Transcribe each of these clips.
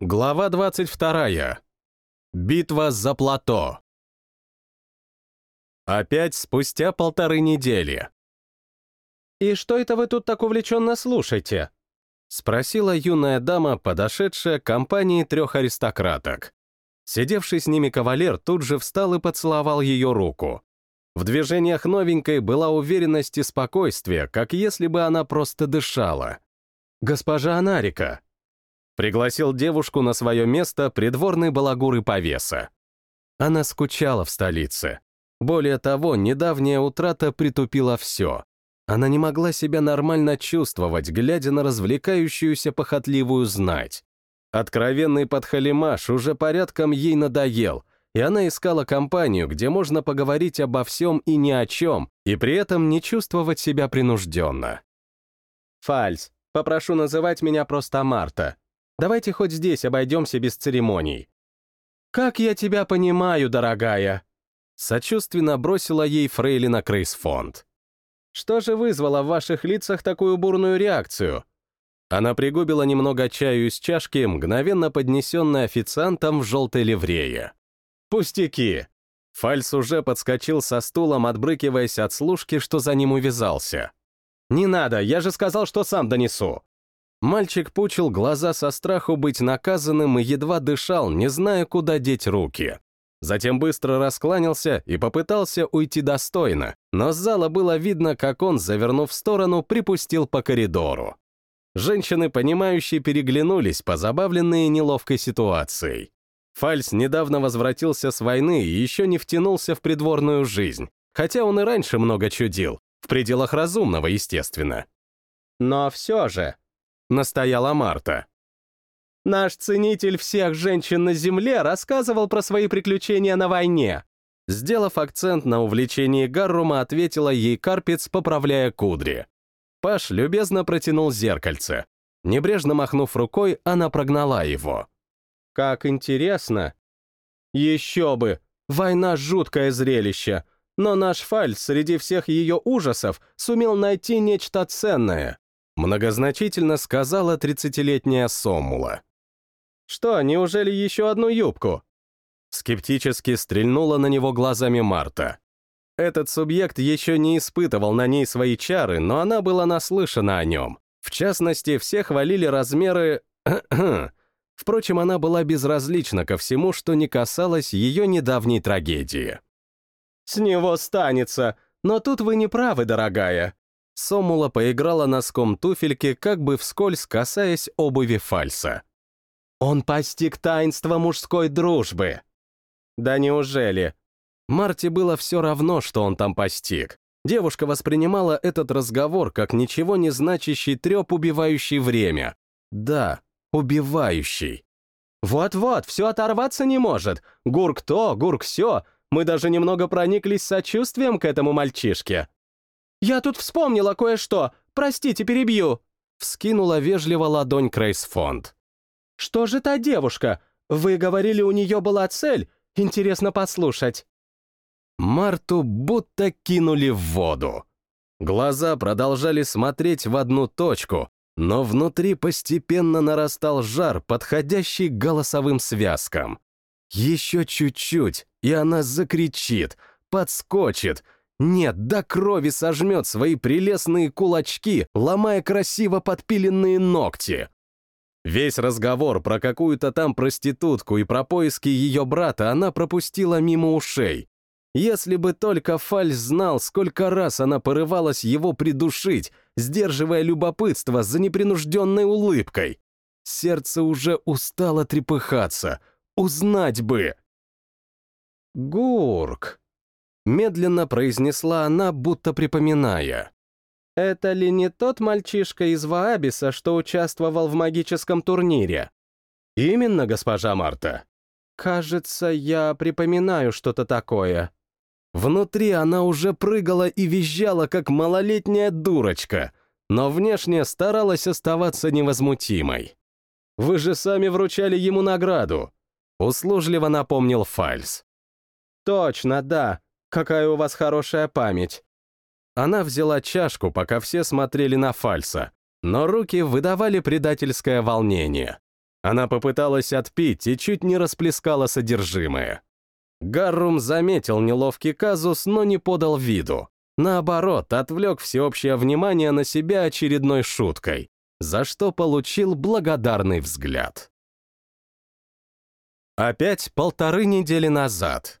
Глава 22. Битва за плато. Опять спустя полторы недели. «И что это вы тут так увлеченно слушаете?» — спросила юная дама, подошедшая к компании трех аристократок. Сидевший с ними кавалер тут же встал и поцеловал ее руку. В движениях новенькой была уверенность и спокойствие, как если бы она просто дышала. «Госпожа Анарика», Пригласил девушку на свое место придворный балагур и повеса. Она скучала в столице. Более того, недавняя утрата притупила все. Она не могла себя нормально чувствовать, глядя на развлекающуюся похотливую знать. Откровенный подхалимаш уже порядком ей надоел, и она искала компанию, где можно поговорить обо всем и ни о чем, и при этом не чувствовать себя принужденно. «Фальс, попрошу называть меня просто Марта. Давайте хоть здесь обойдемся без церемоний». «Как я тебя понимаю, дорогая!» Сочувственно бросила ей фрейлина Крейсфонд. «Что же вызвало в ваших лицах такую бурную реакцию?» Она пригубила немного чаю из чашки, мгновенно поднесенной официантом в желтой ливрее. «Пустяки!» Фальс уже подскочил со стулом, отбрыкиваясь от служки, что за ним увязался. «Не надо, я же сказал, что сам донесу!» Мальчик пучил глаза со страху быть наказанным и едва дышал, не зная, куда деть руки. Затем быстро раскланялся и попытался уйти достойно, но с зала было видно, как он, завернув в сторону, припустил по коридору. Женщины, понимающие, переглянулись, позабавленные неловкой ситуацией. Фальс недавно возвратился с войны и еще не втянулся в придворную жизнь, хотя он и раньше много чудил, в пределах разумного, естественно. Но все же, — настояла Марта. «Наш ценитель всех женщин на Земле рассказывал про свои приключения на войне». Сделав акцент на увлечении Гаррума, ответила ей Карпец, поправляя кудри. Паш любезно протянул зеркальце. Небрежно махнув рукой, она прогнала его. «Как интересно!» «Еще бы! Война — жуткое зрелище!» но наш Фаль среди всех ее ужасов сумел найти нечто ценное. Многозначительно сказала тридцатилетняя Соммула. «Что, неужели еще одну юбку?» Скептически стрельнула на него глазами Марта. Этот субъект еще не испытывал на ней свои чары, но она была наслышана о нем. В частности, все хвалили размеры... Впрочем, она была безразлична ко всему, что не касалось ее недавней трагедии. «С него станется, но тут вы не правы, дорогая. Сомула поиграла носком туфельки, как бы вскользь касаясь обуви фальса. «Он постиг таинство мужской дружбы!» «Да неужели?» Марте было все равно, что он там постиг. Девушка воспринимала этот разговор как ничего не значащий треп, убивающий время. Да, убивающий. «Вот-вот, все оторваться не может. Гурк то, гурк все. Мы даже немного прониклись сочувствием к этому мальчишке». «Я тут вспомнила кое-что! Простите, перебью!» Вскинула вежливо ладонь Крейсфонд. «Что же та девушка? Вы говорили, у нее была цель? Интересно послушать». Марту будто кинули в воду. Глаза продолжали смотреть в одну точку, но внутри постепенно нарастал жар, подходящий к голосовым связкам. Еще чуть-чуть, и она закричит, подскочит, нет, до крови сожмет свои прелестные кулачки, ломая красиво подпиленные ногти. Весь разговор про какую-то там проститутку и про поиски ее брата она пропустила мимо ушей. Если бы только Фальс знал, сколько раз она порывалась его придушить, сдерживая любопытство за непринужденной улыбкой. Сердце уже устало трепыхаться. Узнать бы. Гурк. Медленно произнесла она, будто припоминая. «Это ли не тот мальчишка из Ваабиса, что участвовал в магическом турнире?» «Именно, госпожа Марта». «Кажется, я припоминаю что-то такое». Внутри она уже прыгала и визжала, как малолетняя дурочка, но внешне старалась оставаться невозмутимой. «Вы же сами вручали ему награду», — услужливо напомнил Фальс. «Точно, да. Какая у вас хорошая память. Она взяла чашку, пока все смотрели на Фальса, но руки выдавали предательское волнение. Она попыталась отпить и чуть не расплескала содержимое. Гаррум заметил неловкий казус, но не подал виду. Наоборот, отвлек всеобщее внимание на себя очередной шуткой, за что получил благодарный взгляд. Опять полторы недели назад.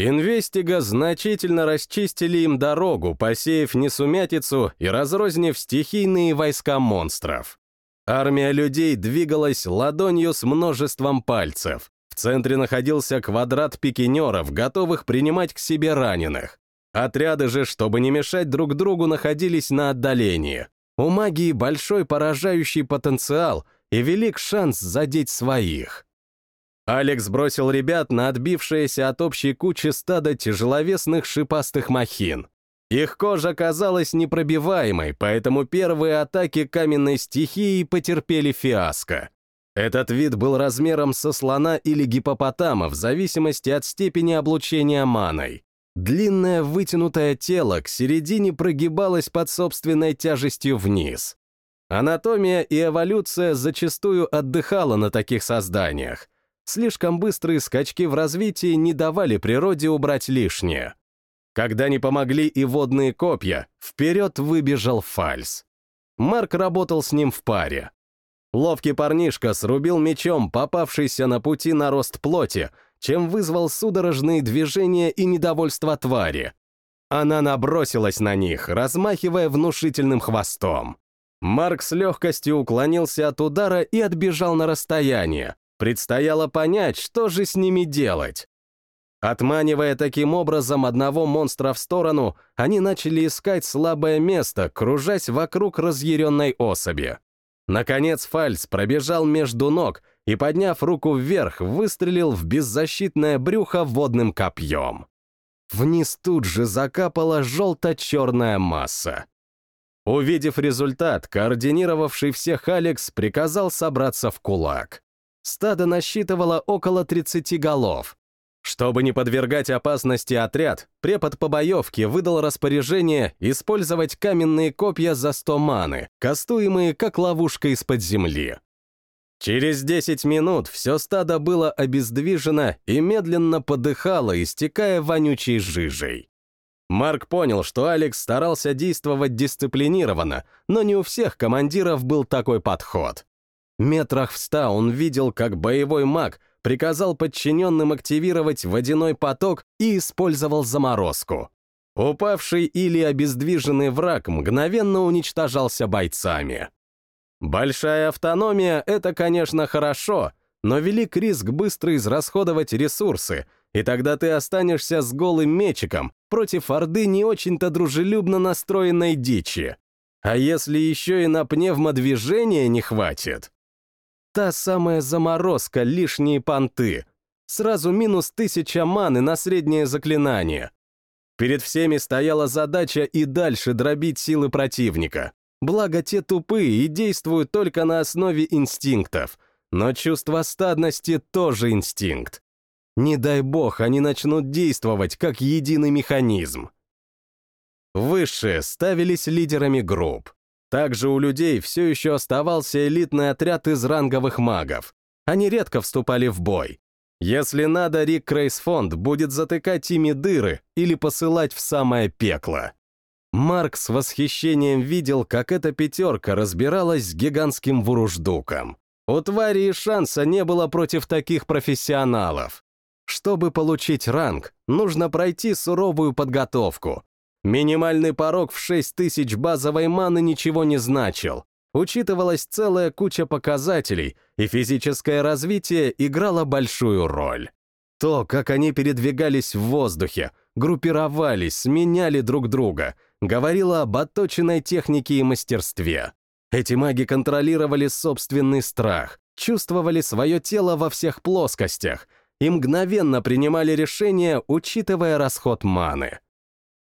Инвестига значительно расчистили им дорогу, посеяв несумятицу и разрознив стихийные войска монстров. Армия людей двигалась ладонью с множеством пальцев. В центре находился квадрат пикинеров, готовых принимать к себе раненых. Отряды же, чтобы не мешать друг другу, находились на отдалении. У магии большой поражающий потенциал и велик шанс задеть своих. Алекс бросил ребят на отбившееся от общей кучи стада тяжеловесных шипастых махин. Их кожа казалась непробиваемой, поэтому первые атаки каменной стихии потерпели фиаско. Этот вид был размером со слона или гипопотама в зависимости от степени облучения маной. Длинное вытянутое тело к середине прогибалось под собственной тяжестью вниз. Анатомия и эволюция зачастую отдыхала на таких созданиях. Слишком быстрые скачки в развитии не давали природе убрать лишнее. Когда не помогли и водные копья, вперед выбежал Фальс. Марк работал с ним в паре. Ловкий парнишка срубил мечом попавшийся на пути нарост плоти, чем вызвал судорожные движения и недовольство твари. Она набросилась на них, размахивая внушительным хвостом. Марк с легкостью уклонился от удара и отбежал на расстояние. Предстояло понять, что же с ними делать. Отманивая таким образом одного монстра в сторону, они начали искать слабое место, кружась вокруг разъяренной особи. Наконец Фальц пробежал между ног и, подняв руку вверх, выстрелил в беззащитное брюхо водным копьем. Вниз тут же закапала желто-черная масса. Увидев результат, координировавший всех Алекс приказал собраться в кулак. Стадо насчитывало около 30 голов. Чтобы не подвергать опасности отряд, препод по боевке выдал распоряжение использовать каменные копья за 100 маны, кастуемые как ловушка из-под земли. Через 10 минут все стадо было обездвижено и медленно подыхало, истекая вонючей жижей. Марк понял, что Алекс старался действовать дисциплинированно, но не у всех командиров был такой подход. Метрах в ста он видел, как боевой маг приказал подчиненным активировать водяной поток и использовал заморозку. Упавший или обездвиженный враг мгновенно уничтожался бойцами. Большая автономия — это, конечно, хорошо, но велик риск быстро израсходовать ресурсы, и тогда ты останешься с голым мечиком против орды не очень-то дружелюбно настроенной дичи. А если еще и на пневмодвижение не хватит? Та самая заморозка, лишние понты. Сразу минус тысяча маны на среднее заклинание. Перед всеми стояла задача и дальше дробить силы противника. Благо, те тупые и действуют только на основе инстинктов. Но чувство стадности тоже инстинкт. Не дай бог, они начнут действовать как единый механизм. Высшие ставились лидерами групп. Также у людей все еще оставался элитный отряд из ранговых магов. Они редко вступали в бой. Если надо, Рик Крейсфонд будет затыкать ими дыры или посылать в самое пекло. Марк с восхищением видел, как эта пятерка разбиралась с гигантским вуруждуком. У твари и шанса не было против таких профессионалов. Чтобы получить ранг, нужно пройти суровую подготовку. Минимальный порог в 6 тысяч базовой маны ничего не значил. Учитывалась целая куча показателей, и физическое развитие играло большую роль. То, как они передвигались в воздухе, группировались, сменяли друг друга — говорила об отточенной технике и мастерстве. Эти маги контролировали собственный страх, чувствовали свое тело во всех плоскостях и мгновенно принимали решения, учитывая расход маны.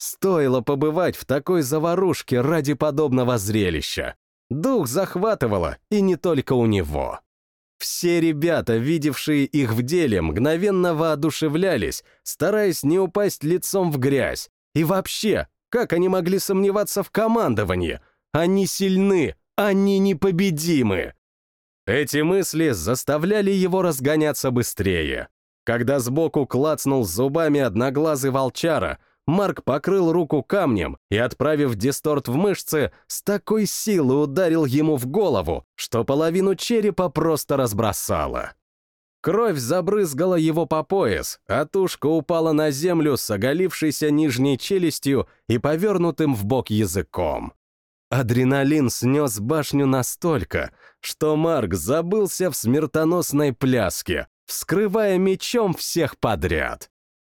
Стоило побывать в такой заварушке ради подобного зрелища. Дух захватывало, и не только у него. Все ребята, видевшие их в деле, мгновенно воодушевлялись, стараясь не упасть лицом в грязь, и вообще как они могли сомневаться в командовании? Они сильны, они непобедимы. Эти мысли заставляли его разгоняться быстрее. Когда сбоку клацнул зубами одноглазый волчара, Марк покрыл руку камнем и, отправив дисторт в мышцы, с такой силой ударил ему в голову, что половину черепа просто разбросало. Кровь забрызгала его по пояс, а тушка упала на землю с оголившейся нижней челюстью и повернутым в бок языком. Адреналин снес башню настолько, что Марк забылся в смертоносной пляске, вскрывая мечом всех подряд.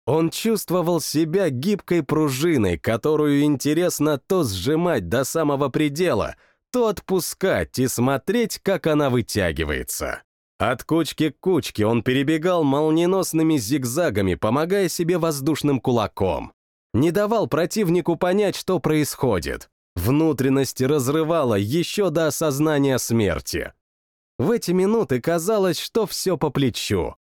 Он чувствовал себя гибкой пружиной, которую интересно то сжимать до самого предела, то отпускать и смотреть, как она вытягивается. От кучки к кучке он перебегал молниеносными зигзагами, помогая себе воздушным кулаком. Не давал противнику понять, что происходит. Внутренности разрывало еще до осознания смерти. В эти минуты казалось, что все по плечу.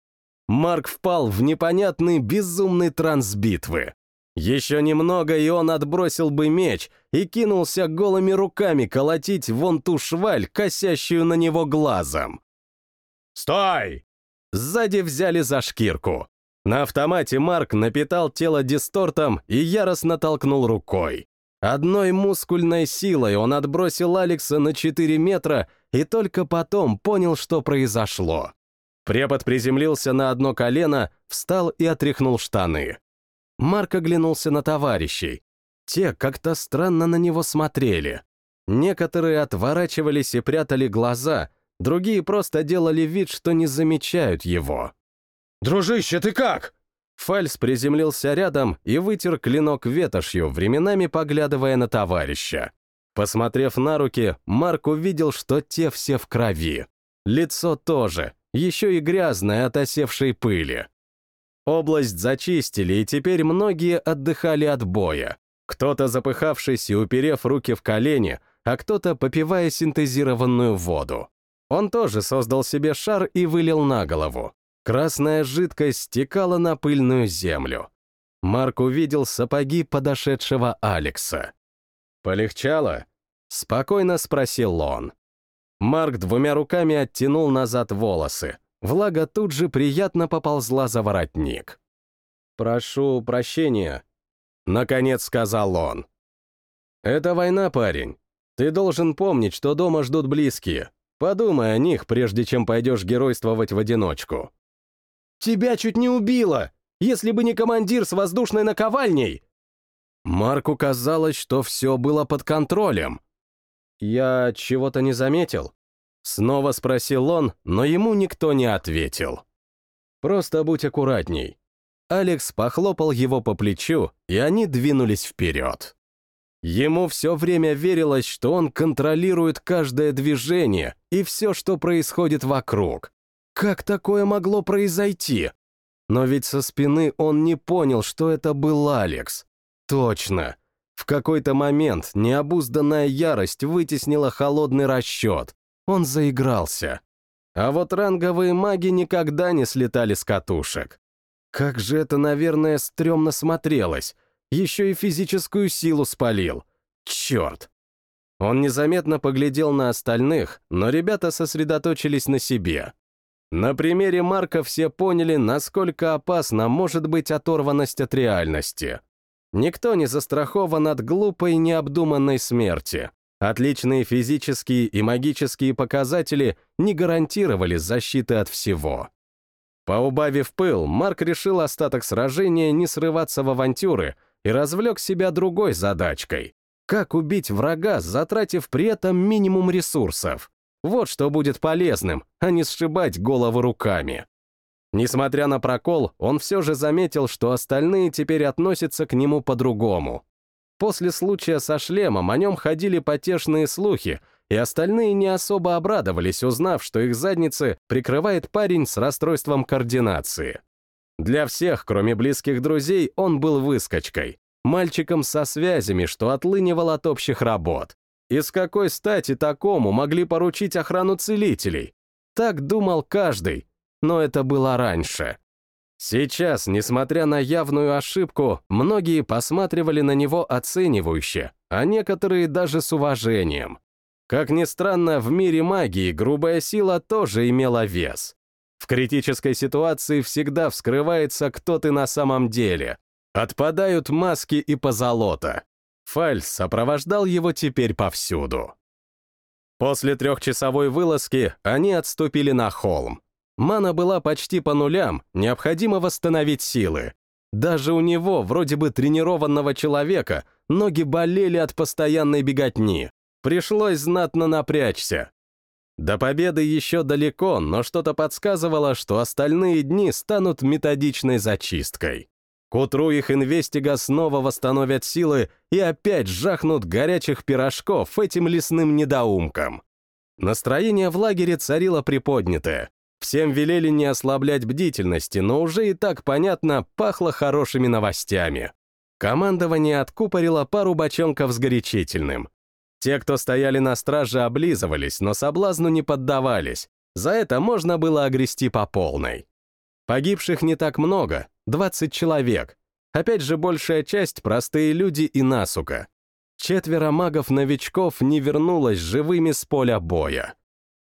Марк впал в непонятный безумный транс битвы. Еще немного, и он отбросил бы меч и кинулся голыми руками колотить вон ту шваль, косящую на него глазом. «Стой!» Сзади взяли за шкирку. На автомате Марк напитал тело дистортом и яростно толкнул рукой. Одной мускульной силой он отбросил Алекса на 4 метра и только потом понял, что произошло. Препод приземлился на одно колено, встал и отряхнул штаны. Марк оглянулся на товарищей. Те как-то странно на него смотрели. Некоторые отворачивались и прятали глаза — Другие просто делали вид, что не замечают его. «Дружище, ты как?» Фальс приземлился рядом и вытер клинок ветошью, временами поглядывая на товарища. Посмотрев на руки, Марк увидел, что те все в крови. Лицо тоже, еще и грязное от осевшей пыли. Область зачистили, и теперь многие отдыхали от боя. Кто-то запыхавшись и уперев руки в колени, а кто-то попивая синтезированную воду. Он тоже создал себе шар и вылил на голову. Красная жидкость стекала на пыльную землю. Марк увидел сапоги подошедшего Алекса. «Полегчало?» — спокойно спросил он. Марк двумя руками оттянул назад волосы. Влага тут же приятно поползла за воротник. «Прошу прощения», — наконец сказал он. «Это война, парень. Ты должен помнить, что дома ждут близкие. Подумай о них, прежде чем пойдешь геройствовать в одиночку. Тебя чуть не убило! Если бы не командир с воздушной наковальней!» Марку казалось, что все было под контролем. «Я чего-то не заметил?» Снова спросил он, но ему никто не ответил. «Просто будь аккуратней». Алекс похлопал его по плечу, и они двинулись вперед. Ему все время верилось, что он контролирует каждое движение и все, что происходит вокруг. Как такое могло произойти? Но ведь со спины он не понял, что это был Алекс. Точно. В какой-то момент необузданная ярость вытеснила холодный расчет. Он заигрался. А вот ранговые маги никогда не слетали с катушек. Как же это, наверное, стрёмно смотрелось еще и физическую силу спалил. Черт! Он незаметно поглядел на остальных, но ребята сосредоточились на себе. На примере Марка все поняли, насколько опасна может быть оторванность от реальности. Никто не застрахован от глупой, необдуманной смерти. Отличные физические и магические показатели не гарантировали защиты от всего. Поубавив пыл, Марк решил остаток сражения не срываться в авантюры и развлек себя другой задачкой. Как убить врага, затратив при этом минимум ресурсов? Вот что будет полезным, а не сшибать головы руками. Несмотря на прокол, он все же заметил, что остальные теперь относятся к нему по-другому. После случая со шлемом о нем ходили потешные слухи, и остальные не особо обрадовались, узнав, что их задницы прикрывает парень с расстройством координации. Для всех, кроме близких друзей, он был выскочкой. Мальчиком со связями, что отлынивал от общих работ. И с какой стати такому могли поручить охрану целителей? Так думал каждый, но это было раньше. Сейчас, несмотря на явную ошибку, многие посматривали на него оценивающе, а некоторые даже с уважением. Как ни странно, в мире магии грубая сила тоже имела вес. В критической ситуации всегда вскрывается, кто ты на самом деле. Отпадают маски и позолота. Фальс сопровождал его теперь повсюду. После трехчасовой вылазки они отступили на холм. Мана была почти по нулям, необходимо восстановить силы. Даже у него, вроде бы тренированного человека, ноги болели от постоянной беготни. Пришлось знатно напрячься. До победы еще далеко, но что-то подсказывало, что остальные дни станут методичной зачисткой. К утру их инвестига снова восстановят силы и опять жахнут горячих пирожков этим лесным недоумкам. Настроение в лагере царило приподнятое. Всем велели не ослаблять бдительности, но уже и так понятно, пахло хорошими новостями. Командование откупорило пару бочонков с горячительным. Те, кто стояли на страже, облизывались, но соблазну не поддавались. За это можно было огрести по полной. Погибших не так много, 20 человек. Опять же, большая часть — простые люди и насука. Четверо магов-новичков не вернулось живыми с поля боя.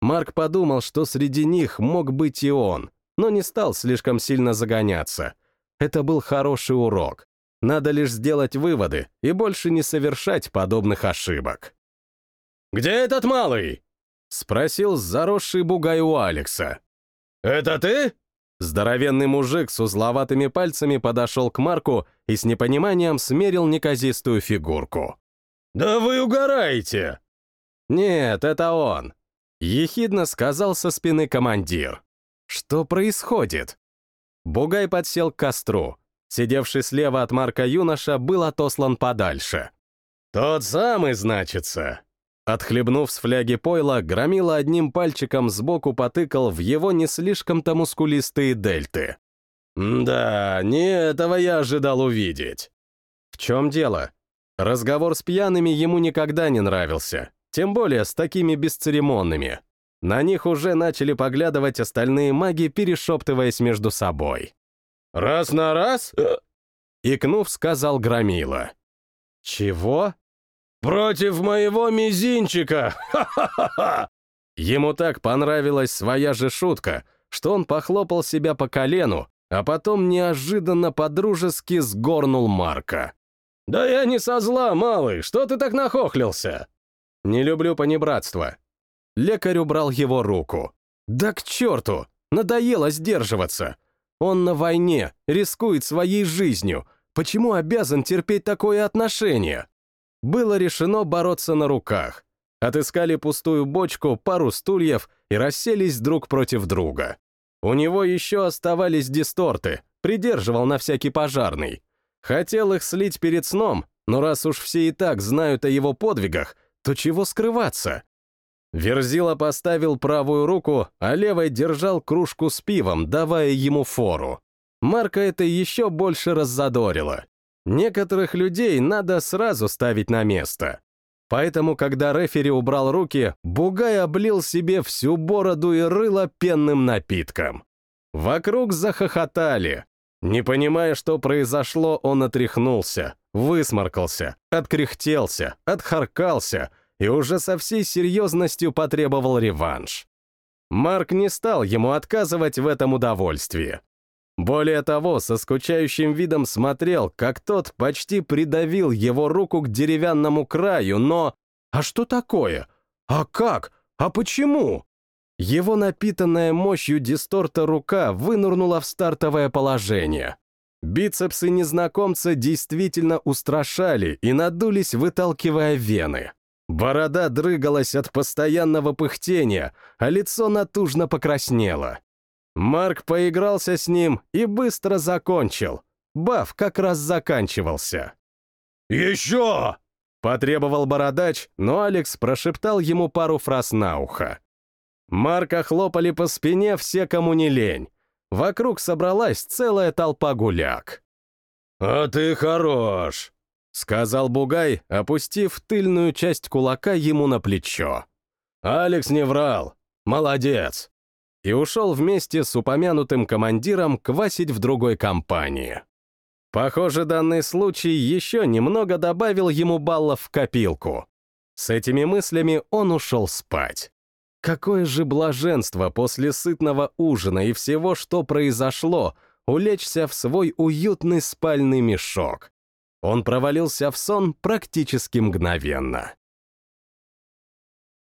Марк подумал, что среди них мог быть и он, но не стал слишком сильно загоняться. Это был хороший урок. Надо лишь сделать выводы и больше не совершать подобных ошибок. «Где этот малый?» — спросил заросший бугай у Алекса. «Это ты?» Здоровенный мужик с узловатыми пальцами подошел к Марку и с непониманием смерил неказистую фигурку. «Да вы угораете!» «Нет, это он. Ехидно сказал со спины командир. «Что происходит?» Бугай подсел к костру. Сидевший слева от Марка юноша был отослан подальше. «Тот самый, значится!» Отхлебнув с фляги пойла, громила одним пальчиком сбоку потыкал в его не слишком-то мускулистые дельты. «Да, не этого я ожидал увидеть». В чем дело? Разговор с пьяными ему никогда не нравился. Тем более с такими бесцеремонными. На них уже начали поглядывать остальные маги, перешептываясь между собой. «Раз на раз?» Икнув, сказал Громила. «Чего?» «Против моего мизинчика! Ха-ха-ха!» Ему так понравилась своя же шутка, что он похлопал себя по колену, а потом неожиданно подружески сгорнул Марка. «Да я не со зла, малый, что ты так нахохлился?» Не люблю понебратство. Лекарь убрал его руку. Да к черту! Надоело сдерживаться. Он на войне, рискует своей жизнью. Почему обязан терпеть такое отношение? Было решено бороться на руках. Отыскали пустую бочку, пару стульев и расселись друг против друга. У него еще оставались дисторты, придерживал на всякий пожарный. Хотел их слить перед сном, но раз уж все и так знают о его подвигах, то чего скрываться? Верзила поставил правую руку, а левой держал кружку с пивом, давая ему фору. Марка это еще больше раззадорило. Некоторых людей надо сразу ставить на место. Поэтому, когда рефери убрал руки, Бугай облил себе всю бороду и рыло пенным напитком. Вокруг захохотали. Не понимая, что произошло, он отряхнулся, высморкался, откряхтелся, отхаркался и уже со всей серьезностью потребовал реванш. Марк не стал ему отказывать в этом удовольствии. Более того, со скучающим видом смотрел, как тот почти придавил его руку к деревянному краю, но... А что такое? А как? А почему? Его напитанная мощью дисторта рука вынырнула в стартовое положение. Бицепсы незнакомца действительно устрашали и надулись, выталкивая вены. Борода дрыгалась от постоянного пыхтения, а лицо натужно покраснело. Марк поигрался с ним и быстро закончил. Баф как раз заканчивался. «Еще!» — потребовал бородач, но Алекс прошептал ему пару фраз на ухо. Марка хлопали по спине все, кому не лень. Вокруг собралась целая толпа гуляк. «А ты хорош!» — сказал Бугай, опустив тыльную часть кулака ему на плечо. «Алекс не врал. Молодец!» И ушел вместе с упомянутым командиром квасить в другой компании. Похоже, данный случай еще немного добавил ему баллов в копилку. С этими мыслями он ушел спать. Какое же блаженство после сытного ужина и всего, что произошло, улечься в свой уютный спальный мешок. Он провалился в сон практически мгновенно.